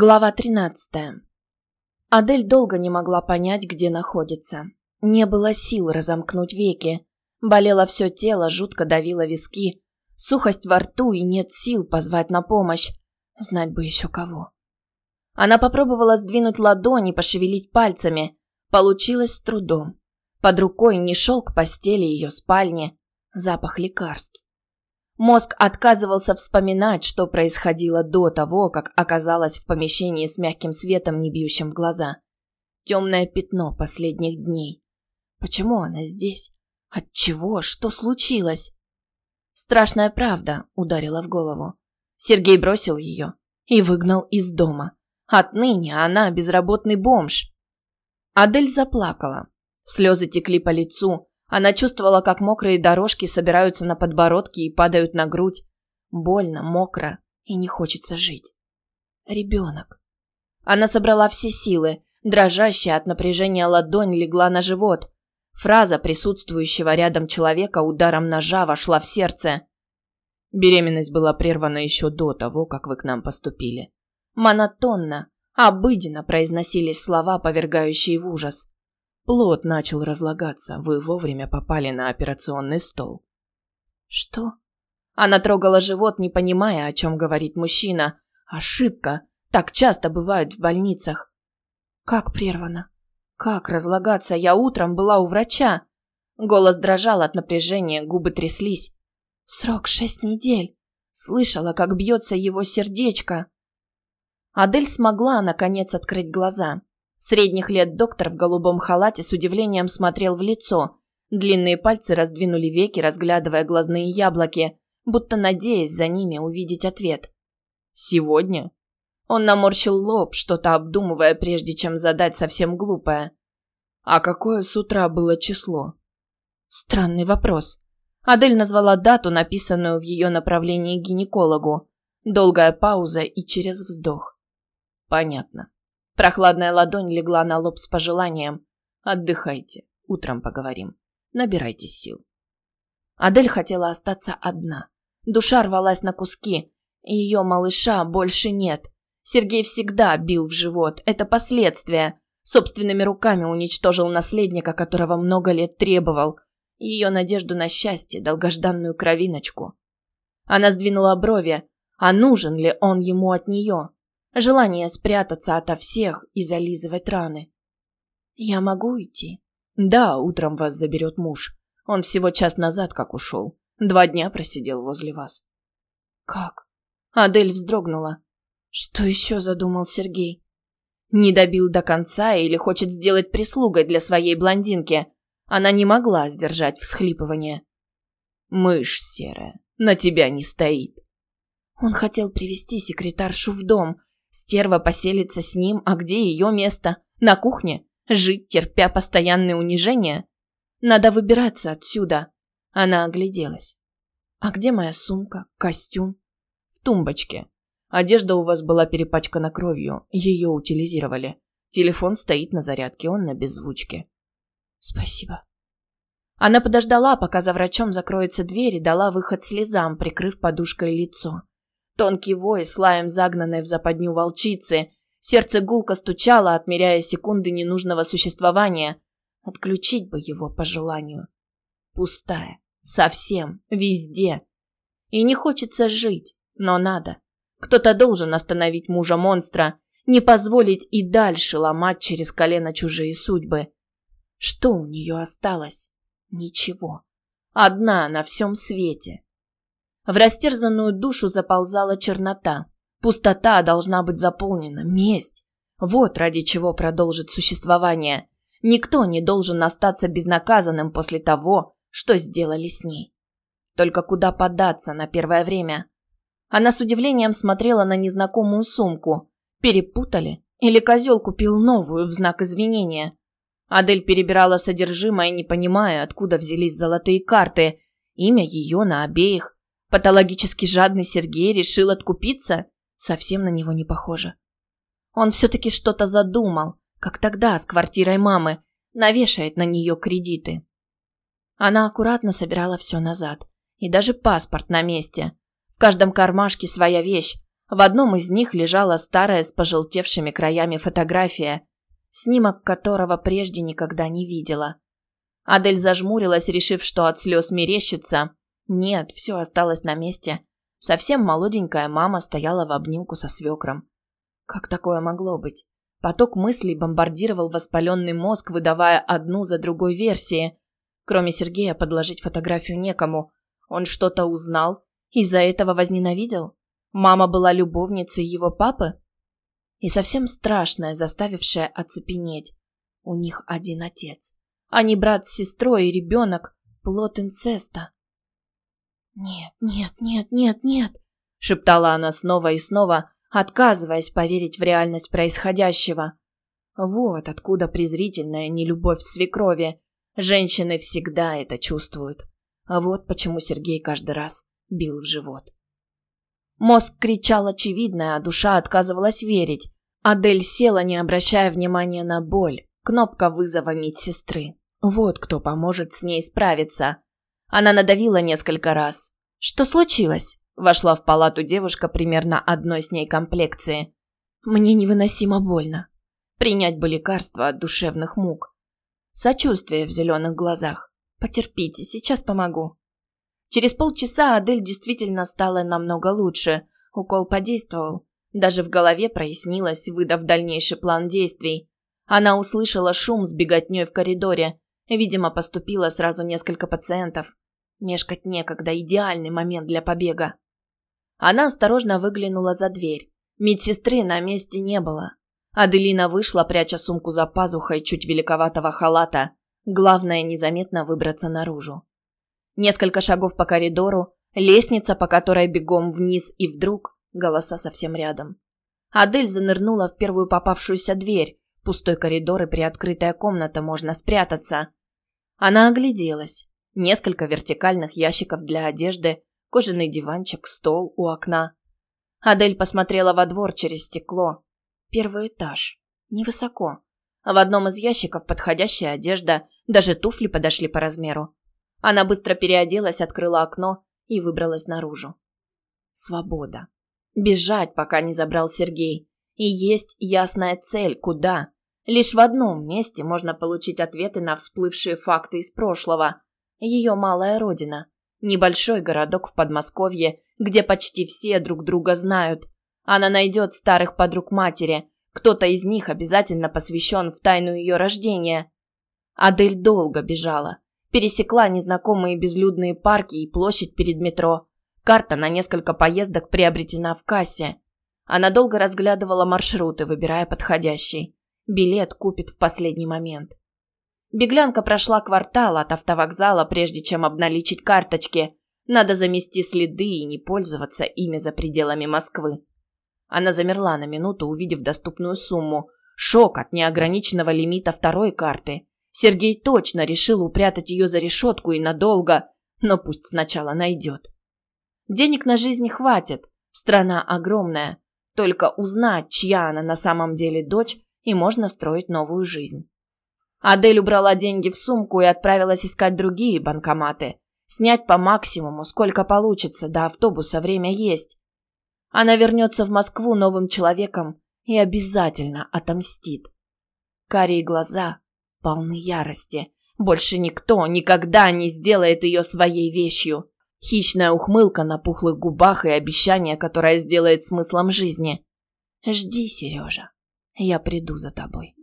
Глава 13. Адель долго не могла понять, где находится. Не было сил разомкнуть веки. Болело все тело, жутко давило виски. Сухость во рту и нет сил позвать на помощь. Знать бы еще кого. Она попробовала сдвинуть ладони, пошевелить пальцами. Получилось с трудом. Под рукой не шелк постели ее спальни. Запах лекарств. Мозг отказывался вспоминать, что происходило до того, как оказалась в помещении с мягким светом, не бьющим в глаза. Темное пятно последних дней. Почему она здесь? От чего? Что случилось? Страшная правда ударила в голову. Сергей бросил ее и выгнал из дома. Отныне она безработный бомж. Адель заплакала. Слезы текли по лицу, она чувствовала, как мокрые дорожки собираются на подбородке и падают на грудь. Больно, мокро и не хочется жить. Ребенок. Она собрала все силы. Дрожащая от напряжения ладонь легла на живот. Фраза присутствующего рядом человека ударом ножа вошла в сердце. Беременность была прервана еще до того, как вы к нам поступили. Монотонно, обыденно произносились слова, повергающие в ужас. Плод начал разлагаться. Вы вовремя попали на операционный стол. Что? Она трогала живот, не понимая, о чем говорит мужчина. Ошибка. Так часто бывает в больницах. Как прервано? Как разлагаться? Я утром была у врача. Голос дрожал от напряжения, губы тряслись. Срок шесть недель. Слышала, как бьется его сердечко. Адель смогла, наконец, открыть глаза. Средних лет доктор в голубом халате с удивлением смотрел в лицо. Длинные пальцы раздвинули веки, разглядывая глазные яблоки, будто надеясь за ними увидеть ответ. «Сегодня?» Он наморщил лоб, что-то обдумывая, прежде чем задать совсем глупое. «А какое с утра было число?» Странный вопрос. Адель назвала дату, написанную в ее направлении гинекологу. Долгая пауза и через вздох. «Понятно. Прохладная ладонь легла на лоб с пожеланием. «Отдыхайте. Утром поговорим. Набирайтесь сил». Адель хотела остаться одна. Душа рвалась на куски. Ее малыша больше нет. Сергей всегда бил в живот. Это последствия. Собственными руками уничтожил наследника, которого много лет требовал. Ее надежду на счастье, долгожданную кровиночку. Она сдвинула брови. А нужен ли он ему от нее? Желание спрятаться ото всех и зализывать раны. «Я могу уйти?» «Да, утром вас заберет муж. Он всего час назад как ушел. Два дня просидел возле вас». «Как?» Адель вздрогнула. «Что еще задумал Сергей?» Не добил до конца или хочет сделать прислугой для своей блондинки. Она не могла сдержать всхлипывание. «Мышь серая, на тебя не стоит». Он хотел привести секретаршу в дом, Стерва поселится с ним, а где ее место? На кухне? Жить, терпя постоянные унижения? Надо выбираться отсюда. Она огляделась. А где моя сумка, костюм? В тумбочке. Одежда у вас была перепачкана кровью, ее утилизировали. Телефон стоит на зарядке, он на беззвучке. Спасибо. Она подождала, пока за врачом закроется дверь и дала выход слезам, прикрыв подушкой лицо. Тонкий вой с лаем загнанной в западню волчицы. Сердце гулко стучало, отмеряя секунды ненужного существования. Отключить бы его по желанию. Пустая. Совсем. Везде. И не хочется жить, но надо. Кто-то должен остановить мужа-монстра, не позволить и дальше ломать через колено чужие судьбы. Что у нее осталось? Ничего. Одна на всем свете. В растерзанную душу заползала чернота. Пустота должна быть заполнена. Месть. Вот ради чего продолжит существование. Никто не должен остаться безнаказанным после того, что сделали с ней. Только куда податься на первое время? Она с удивлением смотрела на незнакомую сумку. Перепутали? Или козел купил новую в знак извинения? Адель перебирала содержимое, не понимая, откуда взялись золотые карты. Имя ее на обеих. Патологически жадный Сергей решил откупиться? Совсем на него не похоже. Он все-таки что-то задумал, как тогда с квартирой мамы, навешает на нее кредиты. Она аккуратно собирала все назад. И даже паспорт на месте. В каждом кармашке своя вещь. В одном из них лежала старая с пожелтевшими краями фотография, снимок которого прежде никогда не видела. Адель зажмурилась, решив, что от слез мерещится. Нет, все осталось на месте. Совсем молоденькая мама стояла в обнимку со свекром. Как такое могло быть? Поток мыслей бомбардировал воспаленный мозг, выдавая одну за другой версии. Кроме Сергея подложить фотографию некому. Он что-то узнал, из-за этого возненавидел? Мама была любовницей его папы? И совсем страшное, заставившее оцепенеть. У них один отец. Не брат с сестрой и ребенок, плод инцеста. «Нет, нет, нет, нет, нет», — шептала она снова и снова, отказываясь поверить в реальность происходящего. Вот откуда презрительная нелюбовь свекрови. Женщины всегда это чувствуют. А вот почему Сергей каждый раз бил в живот. Мозг кричал очевидное, а душа отказывалась верить. Адель села, не обращая внимания на боль. Кнопка вызова медсестры. Вот кто поможет с ней справиться. Она надавила несколько раз. «Что случилось?» Вошла в палату девушка примерно одной с ней комплекции. «Мне невыносимо больно. Принять бы лекарство от душевных мук. Сочувствие в зеленых глазах. Потерпите, сейчас помогу». Через полчаса Адель действительно стала намного лучше. Укол подействовал. Даже в голове прояснилось, выдав дальнейший план действий. Она услышала шум с беготней в коридоре. Видимо, поступило сразу несколько пациентов. Мешкать некогда, идеальный момент для побега. Она осторожно выглянула за дверь. Медсестры на месте не было. Аделина вышла, пряча сумку за пазухой чуть великоватого халата. Главное, незаметно выбраться наружу. Несколько шагов по коридору, лестница, по которой бегом вниз, и вдруг голоса совсем рядом. Адель занырнула в первую попавшуюся дверь. Пустой коридор и приоткрытая комната, можно спрятаться. Она огляделась. Несколько вертикальных ящиков для одежды, кожаный диванчик, стол у окна. Адель посмотрела во двор через стекло. Первый этаж. Невысоко. В одном из ящиков подходящая одежда, даже туфли подошли по размеру. Она быстро переоделась, открыла окно и выбралась наружу. Свобода. Бежать, пока не забрал Сергей. И есть ясная цель, куда. Лишь в одном месте можно получить ответы на всплывшие факты из прошлого. Ее малая родина. Небольшой городок в Подмосковье, где почти все друг друга знают. Она найдет старых подруг матери. Кто-то из них обязательно посвящен в тайну ее рождения. Адель долго бежала. Пересекла незнакомые безлюдные парки и площадь перед метро. Карта на несколько поездок приобретена в кассе. Она долго разглядывала маршруты, выбирая подходящий. Билет купит в последний момент. Беглянка прошла квартал от автовокзала, прежде чем обналичить карточки. Надо замести следы и не пользоваться ими за пределами Москвы. Она замерла на минуту, увидев доступную сумму. Шок от неограниченного лимита второй карты. Сергей точно решил упрятать ее за решетку и надолго, но пусть сначала найдет. Денег на жизнь хватит, страна огромная. Только узнать, чья она на самом деле дочь, и можно строить новую жизнь. Адель убрала деньги в сумку и отправилась искать другие банкоматы. Снять по максимуму, сколько получится, до автобуса время есть. Она вернется в Москву новым человеком и обязательно отомстит. Карие глаза, полны ярости. Больше никто никогда не сделает ее своей вещью. Хищная ухмылка на пухлых губах и обещание, которое сделает смыслом жизни. «Жди, Сережа, я приду за тобой».